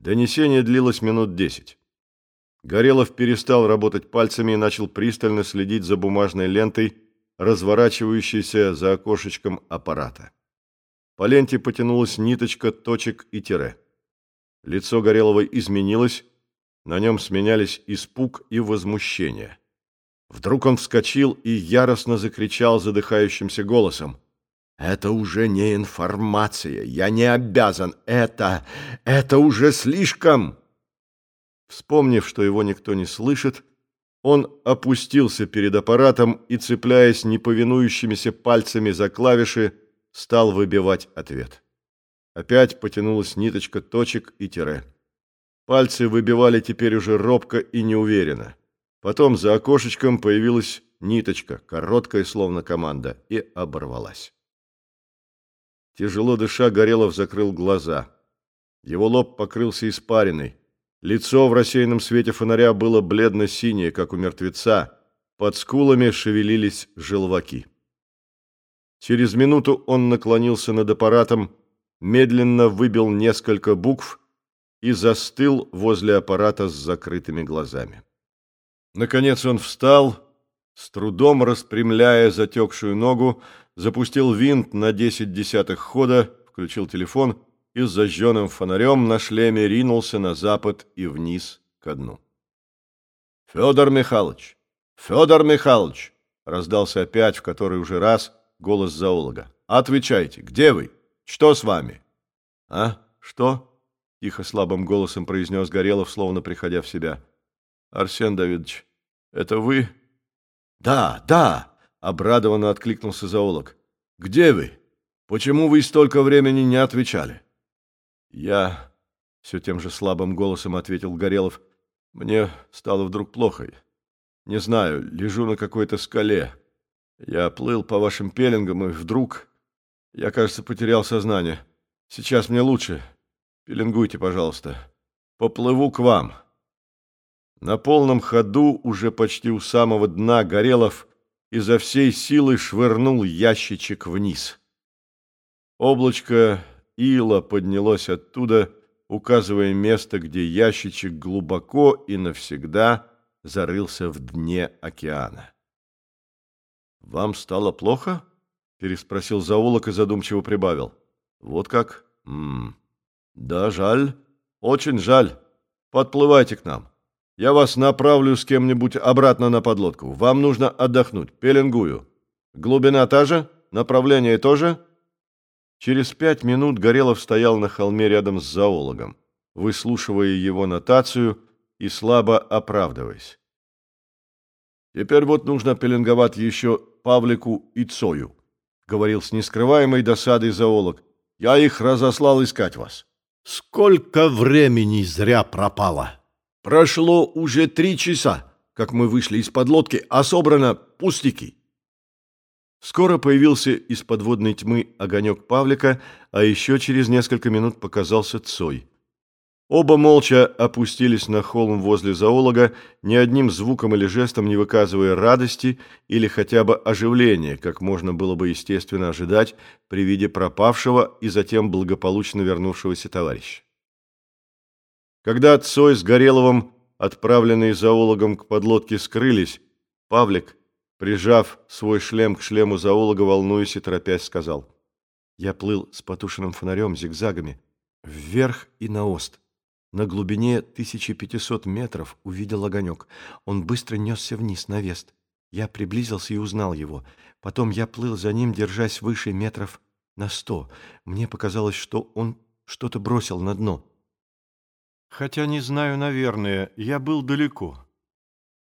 Донесение длилось минут десять. Горелов перестал работать пальцами и начал пристально следить за бумажной лентой, разворачивающейся за окошечком аппарата. По ленте потянулась ниточка, точек и тире. Лицо Горелого изменилось, на нем сменялись испуг и возмущение. Вдруг он вскочил и яростно закричал задыхающимся голосом. «Это уже не информация, я не обязан, это, это уже слишком!» Вспомнив, что его никто не слышит, он опустился перед аппаратом и, цепляясь неповинующимися пальцами за клавиши, стал выбивать ответ. Опять потянулась ниточка точек и тире. Пальцы выбивали теперь уже робко и неуверенно. Потом за окошечком появилась ниточка, короткая, словно команда, и оборвалась. Тяжело дыша, Горелов закрыл глаза. Его лоб покрылся испариной. Лицо в рассеянном свете фонаря было бледно-синее, как у мертвеца. Под скулами шевелились желваки. Через минуту он наклонился над аппаратом, медленно выбил несколько букв и застыл возле аппарата с закрытыми глазами. Наконец он встал, с трудом распрямляя затекшую ногу, запустил винт на десять десятых хода, включил телефон и с зажженным фонарем на шлеме ринулся на запад и вниз ко дну. «Федор Михайлович! Федор Михайлович!» раздался опять в который уже раз голос зоолога. «Отвечайте, где вы? Что с вами?» «А? Что?» — тихо слабым голосом произнес Горелов, словно приходя в себя. «Арсен Давидович, это вы?» «Да, да!» — обрадованно откликнулся зоолог. «Где вы? Почему вы столько времени не отвечали?» «Я...» — все тем же слабым голосом ответил Горелов. «Мне стало вдруг плохо. Не знаю, лежу на какой-то скале. Я плыл по вашим пеленгам, и вдруг... Я, кажется, потерял сознание. Сейчас мне лучше. Пеленгуйте, пожалуйста. Поплыву к вам». На полном ходу, уже почти у самого дна, Горелов изо всей силы швырнул ящичек вниз. Облачко ила поднялось оттуда, указывая место, где ящичек глубоко и навсегда зарылся в дне океана. «Вам стало плохо?» — переспросил заулок и задумчиво прибавил. «Вот как? М -м. Да, жаль, очень жаль. Подплывайте к нам». Я вас направлю с кем-нибудь обратно на подлодку. Вам нужно отдохнуть. Пеленгую. Глубина та же? Направление тоже?» Через пять минут Горелов стоял на холме рядом с зоологом, выслушивая его нотацию и слабо оправдываясь. «Теперь вот нужно пеленговать еще Павлику и Цою», — говорил с нескрываемой досадой зоолог. «Я их разослал искать вас». «Сколько времени зря пропало!» Прошло уже три часа, как мы вышли из подлодки, а собрано пустяки. Скоро появился из подводной тьмы огонек Павлика, а еще через несколько минут показался Цой. Оба молча опустились на холм возле зоолога, ни одним звуком или жестом не выказывая радости или хотя бы оживления, как можно было бы естественно ожидать при виде пропавшего и затем благополучно вернувшегося товарища. Когда Цой с Гореловым, отправленные зоологом к подлодке, скрылись, Павлик, прижав свой шлем к шлему зоолога, волнуясь и торопясь, сказал, «Я плыл с потушенным фонарем зигзагами вверх и на ост. На глубине 1500 метров увидел огонек. Он быстро несся вниз, на вест. Я приблизился и узнал его. Потом я плыл за ним, держась выше метров на сто. Мне показалось, что он что-то бросил на дно. Хотя не знаю, наверное, я был далеко.